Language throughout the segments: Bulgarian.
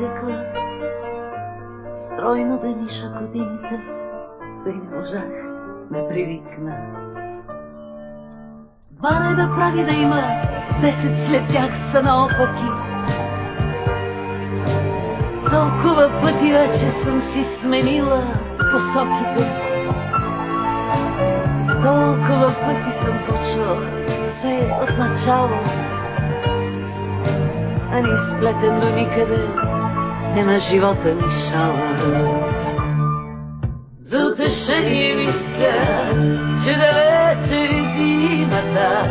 нищо и никаква. Стройно да ниша годините, да не можах да привикна. Два не да прави да има, десет след тях са наопаки. Толкова пъти вече съм си сменила посоките. Толкова пъти съм почвала все от начало. А ни сплетен до никъде е на живота ми шала. За утешение мисля, че далече зимата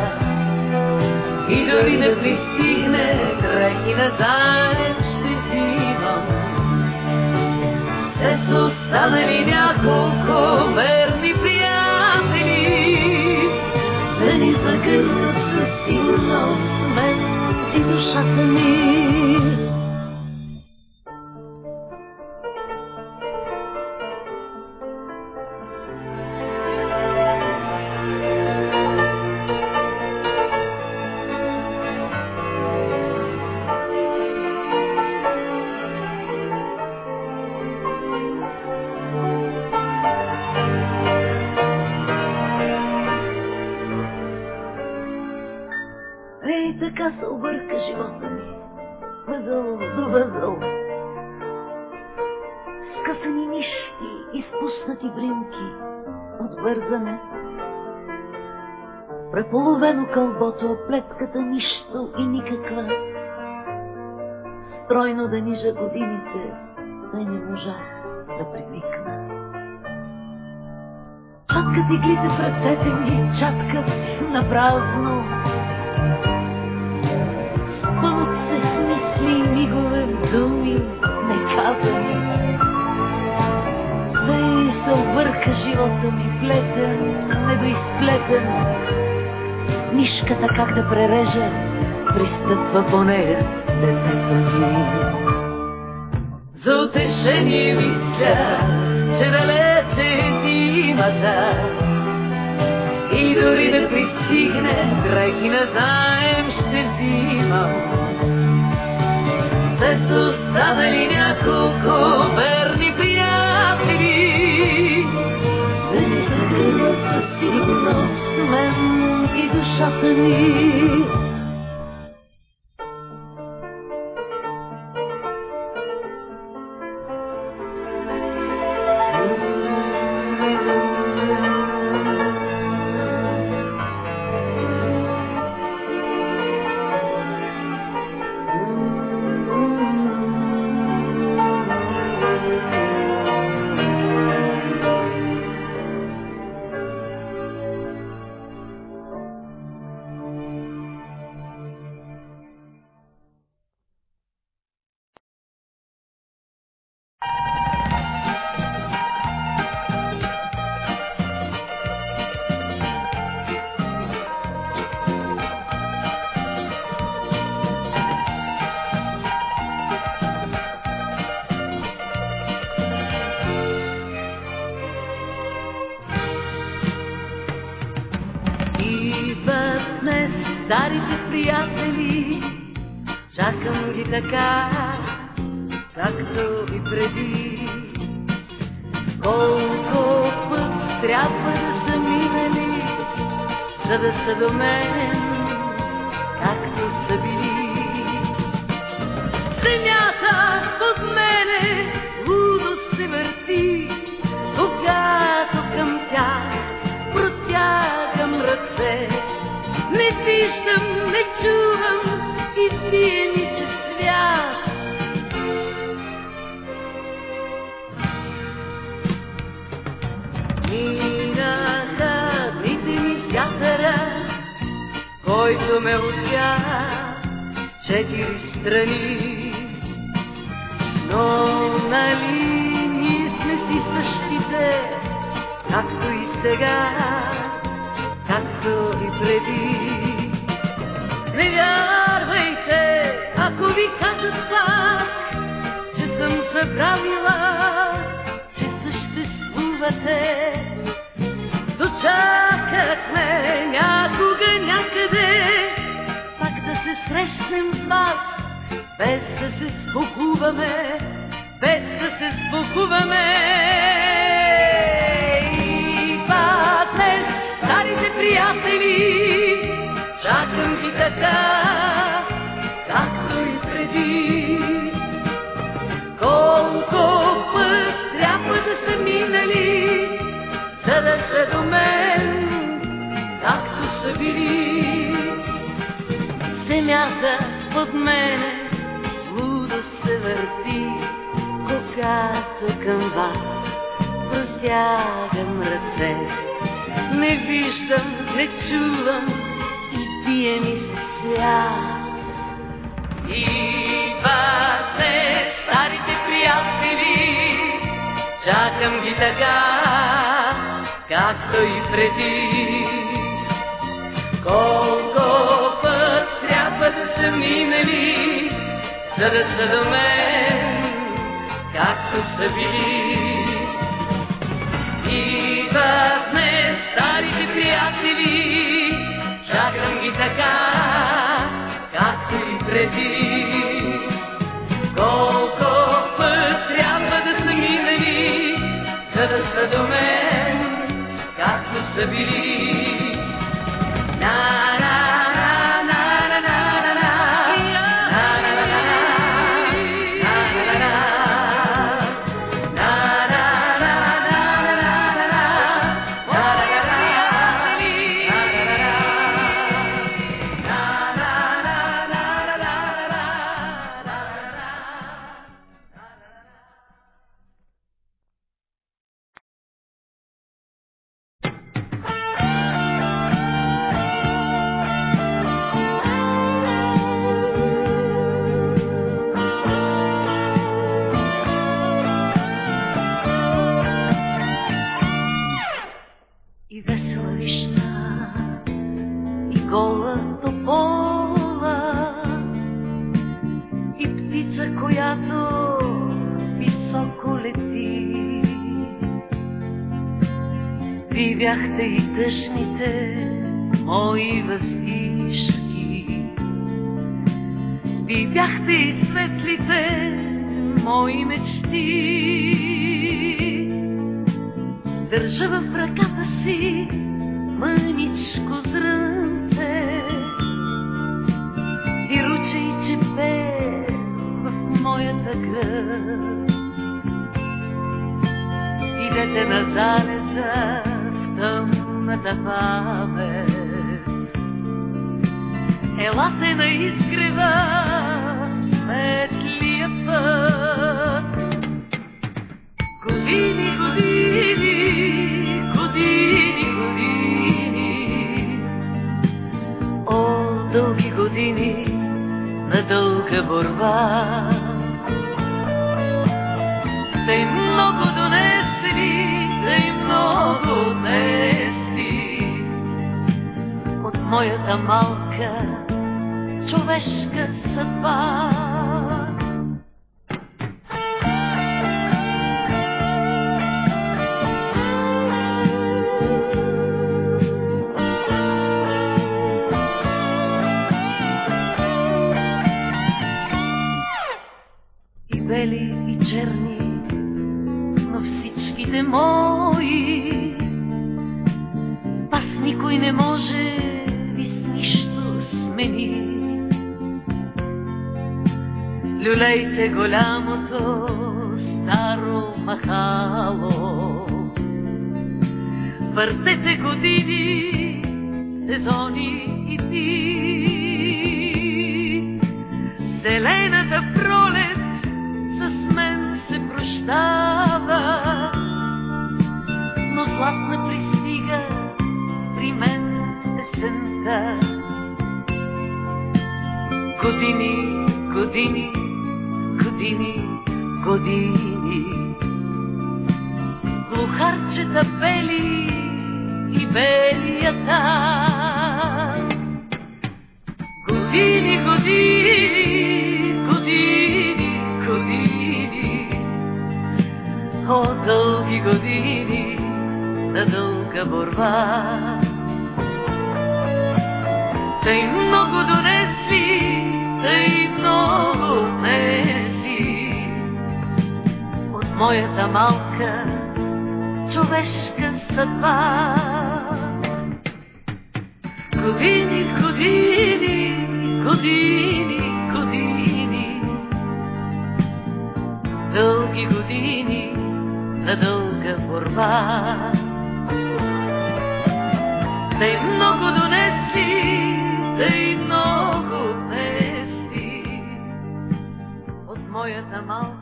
и дори да пристигне край и назаем ще взимам. Все са останали няколко верни ръцете ми, чаткат на празно. Спъват се в мисли мигове, в думи, неказани. Тъй се обърка живота ми, плетен, недоизплетен. Нишката как да пререже, пристъпва по нея детето ми. За утешение мисля, че далече е зимата дори да пристигне дрехи на заем ще взимам. Все са останали няколко верни приятели, да не със сигурност мен и душата ми. Старите приятели, чакам ги така, както и преди. Колко път трябва да са минали, за да са до мен, както са били. Земята под мене лудо се върти, когато към тях протягам ръце. Не виждам, който ме отя четири страни. Но нали ние сме си същите, както и сега, както и преди. Не вярвайте, ако ви кажат това, че съм забравила, че съществувате. Дочакат ме някъде, пак да се срещнем с вас, без да се спокуваме, без да се спокуваме. И пак днес, старите приятели, чакам ви така. Земята под мене лудо се върти, когато към вас простягам ръце. Не виждам, не чувам и пие ми свят. Идвате старите приятели, чакам ги така, както и преди. Колко са минали, за да са до мен, както са били. Идват днес дълга борба. Тъй много донесли, тъй много отнесли от моята малка човешка съдба. парчета бели и белията. Години, години, години, години, о, дълги години на дълга борба. Тъй много донесли, тъй много отнесли от моята малка човешка съдба. Години, години, години, години, дълги години на дълга борба. Тъй много донеси, тъй много отнеси от моята малка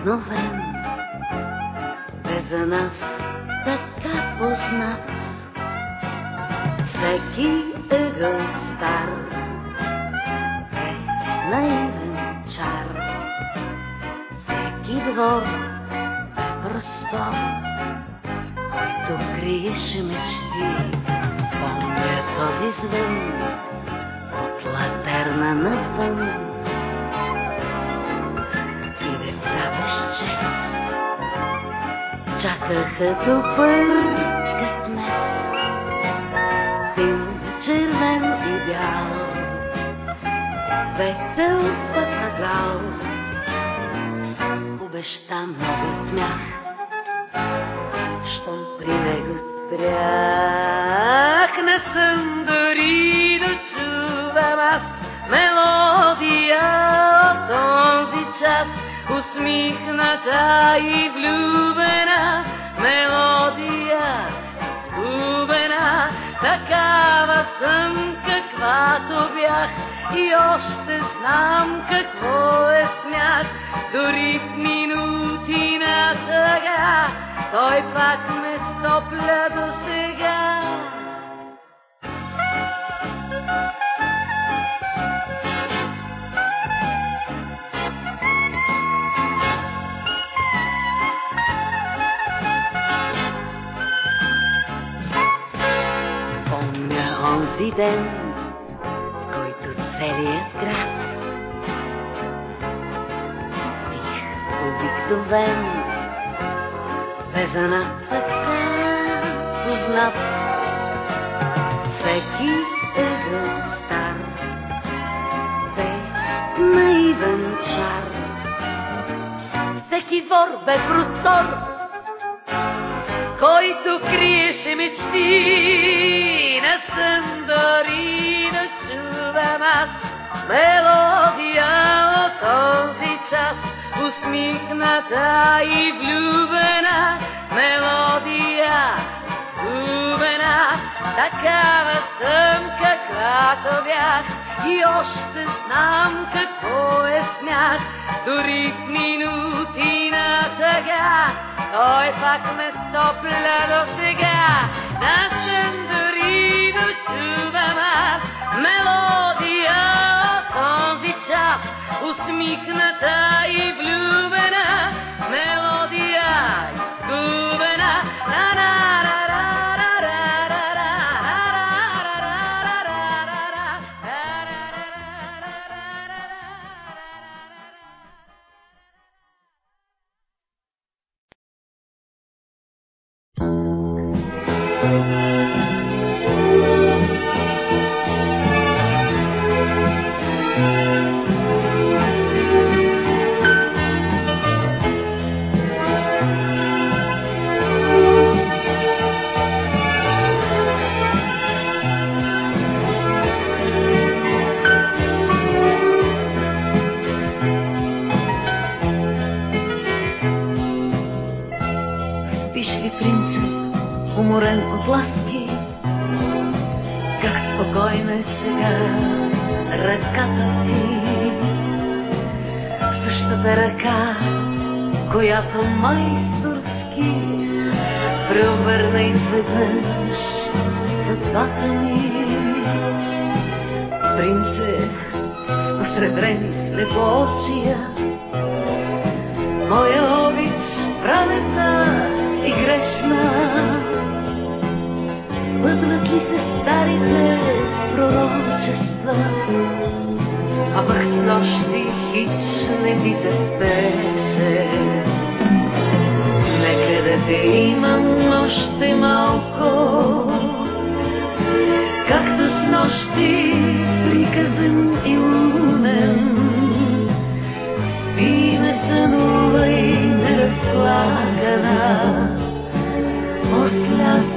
тих обикновен, бе за нас така познат. Всеки ъгъл стар е наивен чар, всеки двор простор, който криеше мечти. Помня този звън от латерна навън чакаха добър късмет. Син червен и бял, весел пътагал, обеща много смях, щом при него спрях. Не съм усмихната и влюбена мелодия, губена, такава съм каквато бях и още знам какво е смях, дори в минути на тъга, той пак бе за нас така познат. Всеки ъгъл стар бе наивен чар. Всеки двор бе простор, който криеше мечти на сън дори да чувам аз мелодия от този час усмихната и влюбена мелодия губена такава съм каквато бях. И още знам какво е смях дори в минути на тъга той пак ме стопля до сега. Да съм дори да чувам мелодия от този час, усмихната и влюбена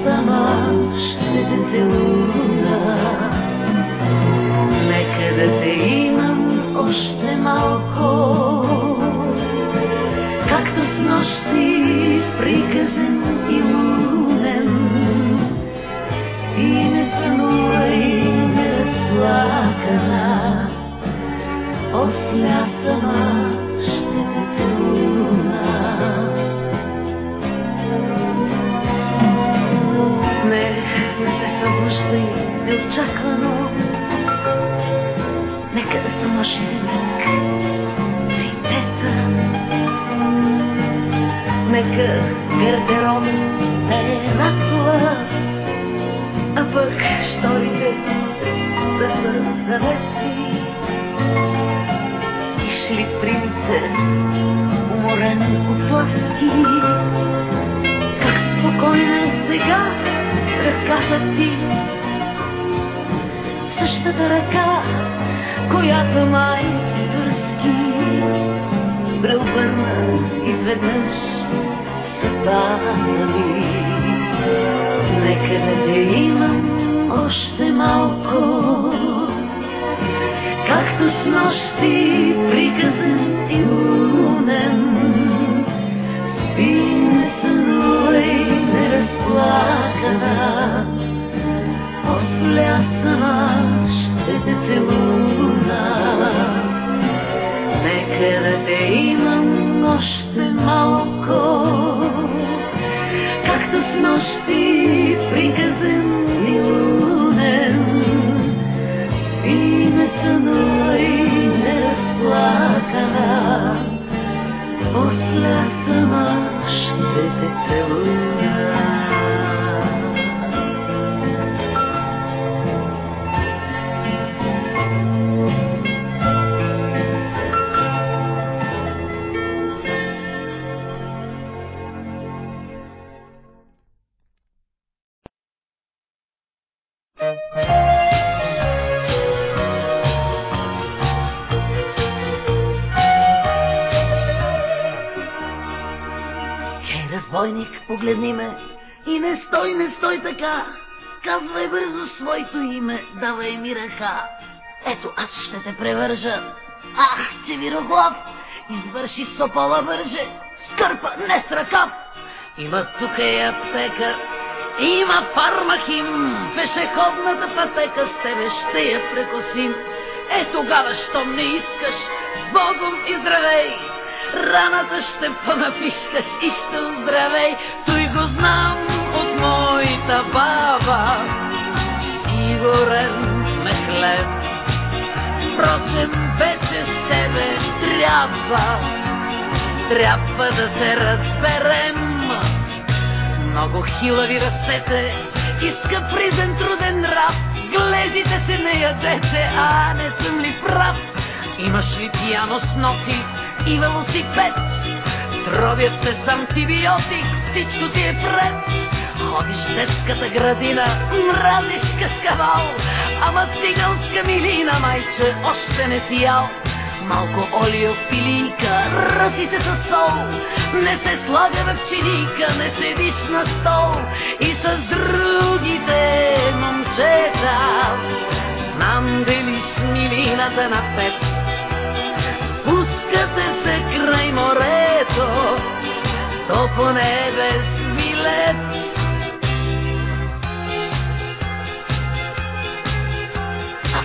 сама ще те целуна. Нека да те имам още малко, Нека гардеробът да е радва, а пък шторите да са завеси. И шлифрините, уморен от ласки, как спокойна е сега ръката ти. Същата ръка, още малко, както с нощи приказен давай ми ръка. Ето, аз ще те превържа. Ах, че вироглав, извърши сопола бърже, скърпа, не с ръкав. Има тук и аптека, има фармахим, пешеходната пътека с тебе ще я прекосим. Е тогава, щом не искаш, с Богом и здравей, раната ще понапискаш и ще оздравей. Той го знам от моята баба, сигурен сме хлеб. Впрочем, вече с тебе трябва, трябва да се разберем. Много хилави растете и с капризен труден нрав. Глезите се не ядете, а не съм ли прав? Имаш ли пияно с ноти и велосипед? Тробят се с антибиотик, всичко ти е пред. Ходиш детската градина, мразиш каскавал, ама циганска милина, майче, още не си ял. Малко олио в пилийка, ръси се със сол, не се слага в чиника, не седиш на стол и с другите момчета. Знам делиш милината на пет, спускате се край морето, то поне без билет.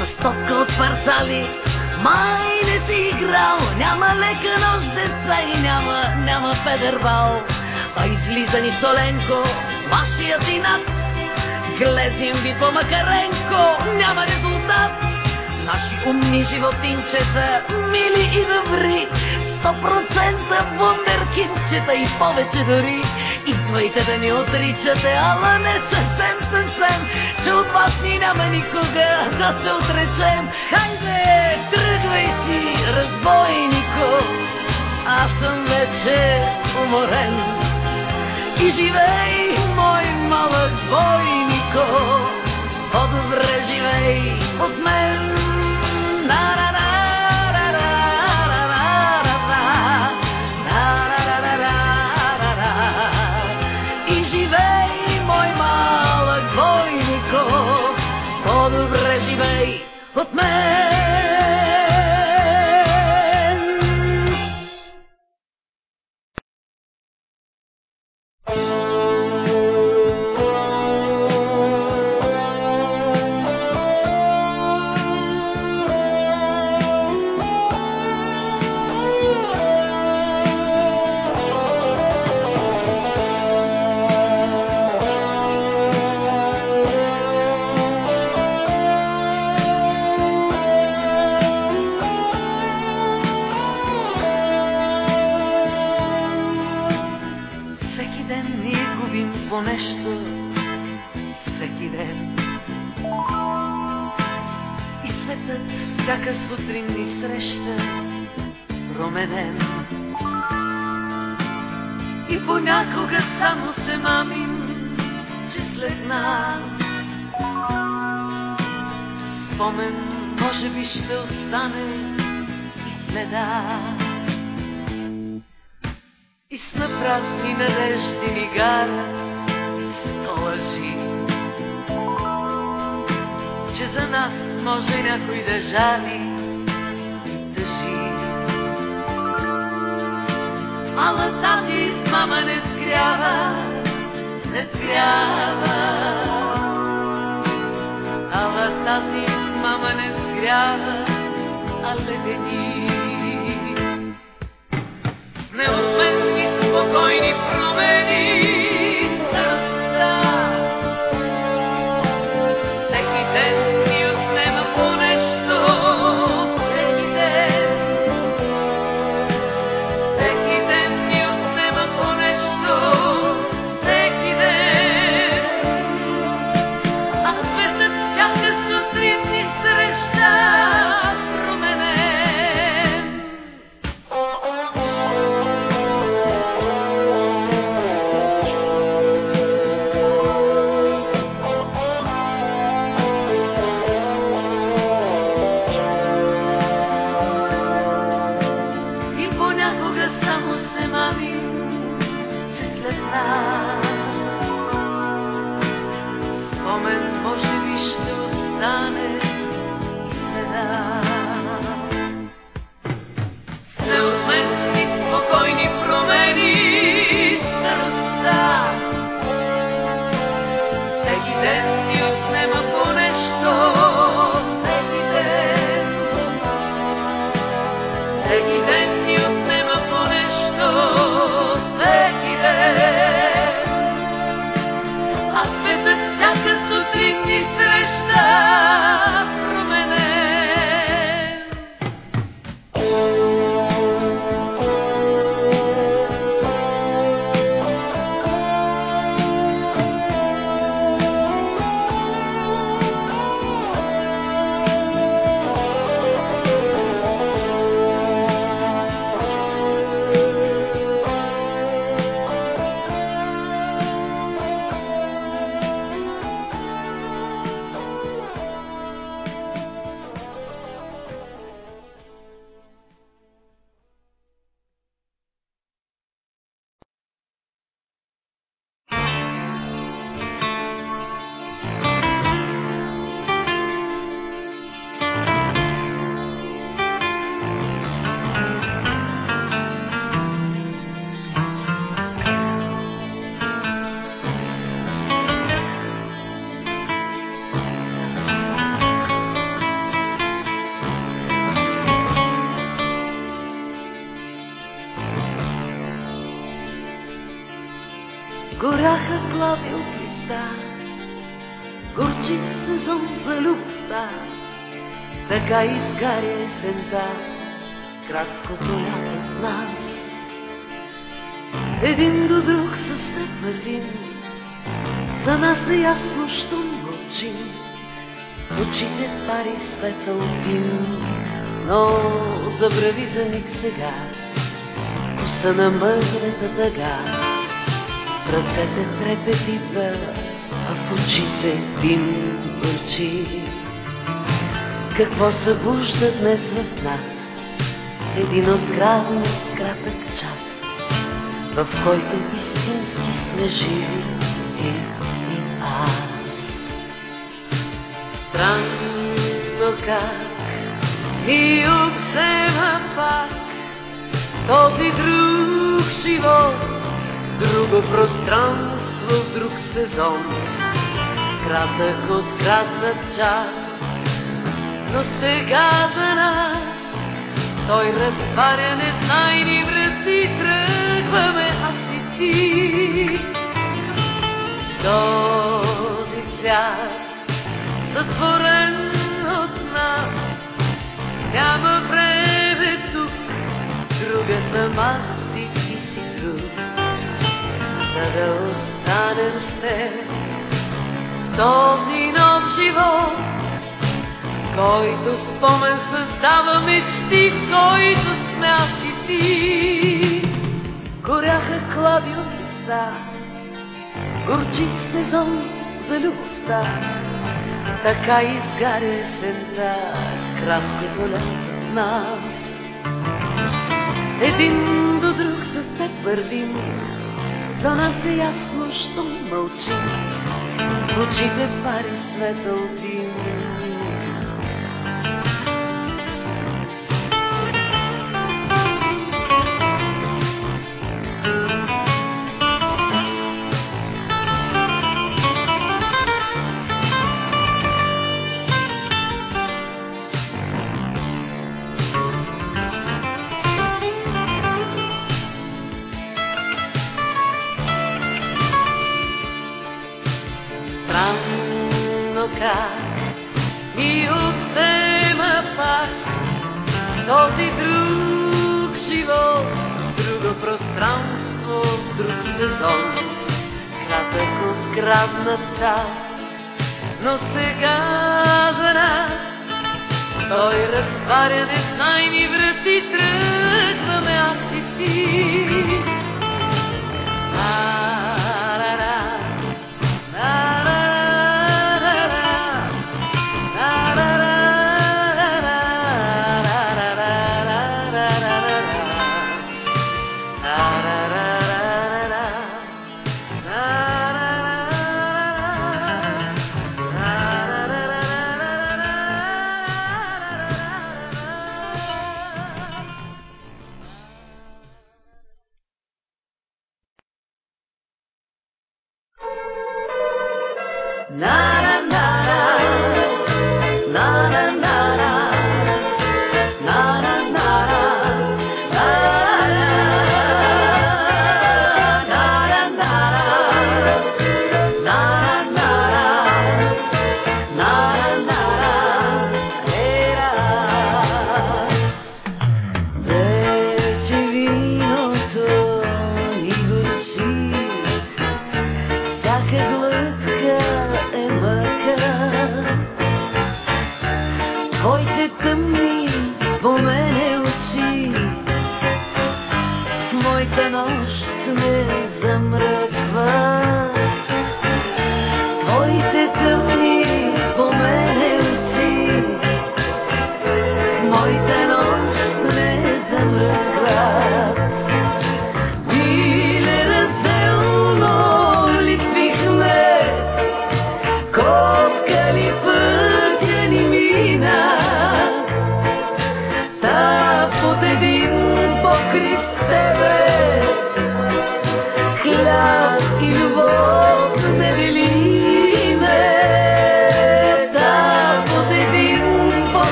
А с от парцали май не си играл, няма лека нощ деца и няма, няма федербал. А излиза ни Соленко, вашия синат, глезим ви по Макаренко, няма резултат. Наши умни животинчета, мили и добри, сто процента вундеркинчета и повече дори. Идвайте да ни отричате, ала не съвсем, съвсем, че от вас ни няма никога да се отречем. Хайде, тръгвай си, разбойнико, аз съм вече уморен. И живей, мой малък бойнико, по-добре живей от мен. От всяка сутрин ни среща променен. И понякога само се мамим, че след нас спомен може би ще остане и следа. И с напразни надежди ни гарат лъжи, че за нас може някой да жали мама не сгрява, не сгрява. Ала тази мама не сгрява, есента, краткото лято с. Един до друг със вървим, за нас е ясно, що мълчим. Очите пари светъл дим, но забрави за миг сега, коса на мъжната дъга. В ръцете трепетита, а в очите дим върчи. Какво събужда днес в нас? Един отграден кратък час, в който истински сме живи ти и аз. Странно как ни обсема пак този друг живот, друго пространство, друг сезон, кратък от кратък час но сега за нас той разваря незнайни врати, тръгваме аз и ти. Този свят, затворен от нас, няма време тук, друга съм аз и ти си друг. За да останем с теб, този нов живот, който спомен създава мечти, който аз и ти. Горяха клади от листа, горчи сезон за любовта, така изгаря есента, краткото лято нас. Един до друг с теб вървим, за нас е ясно, що мълчим, в очите пари светъл час, но сега за нас той разтваря незнайни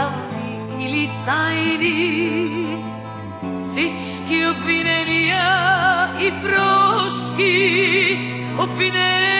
идеали или тайни, всички опинения и прошки, опинения.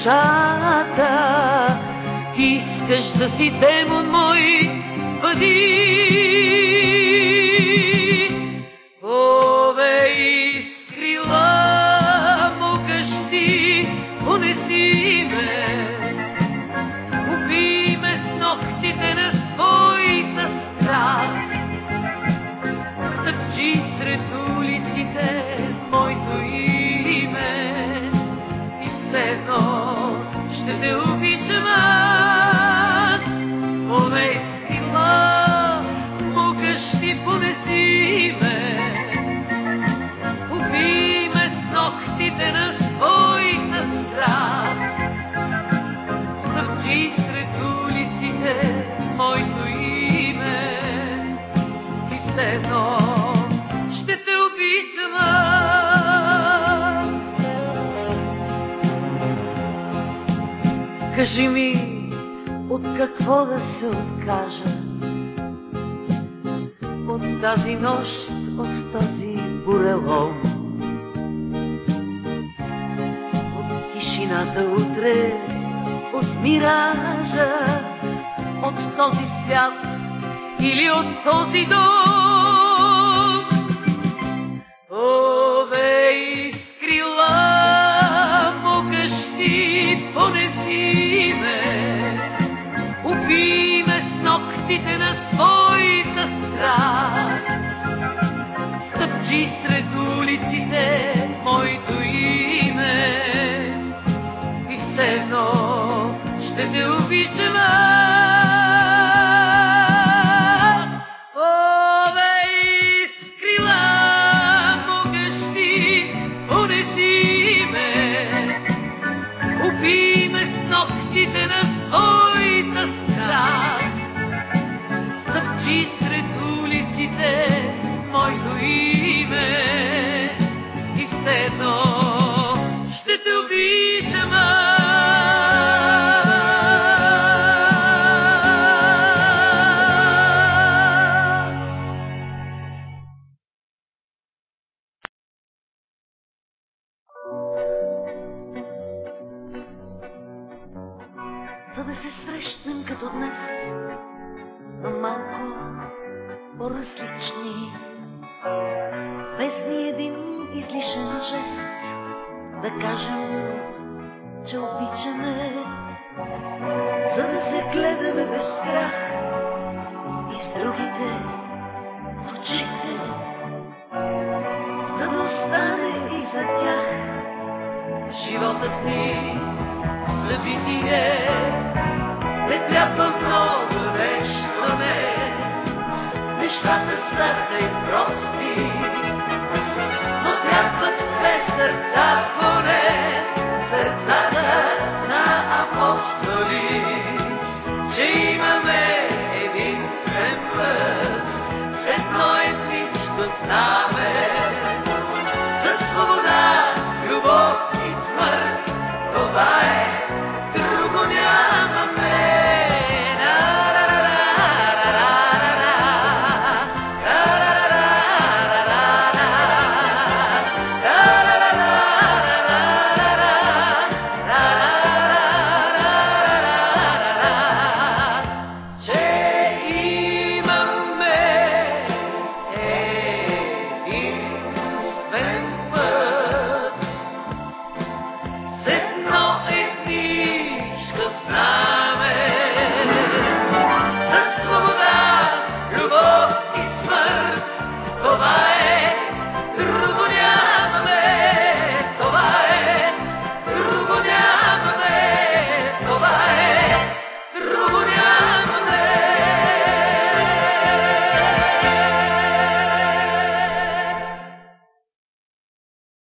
душата. Искаш да си демон мой, бъди. дожд от този бурелом. От тишината утре, отмира. празни с любитие. Не трябва много нещаме, нещата са и прости, но трябват две сърца поне. bye.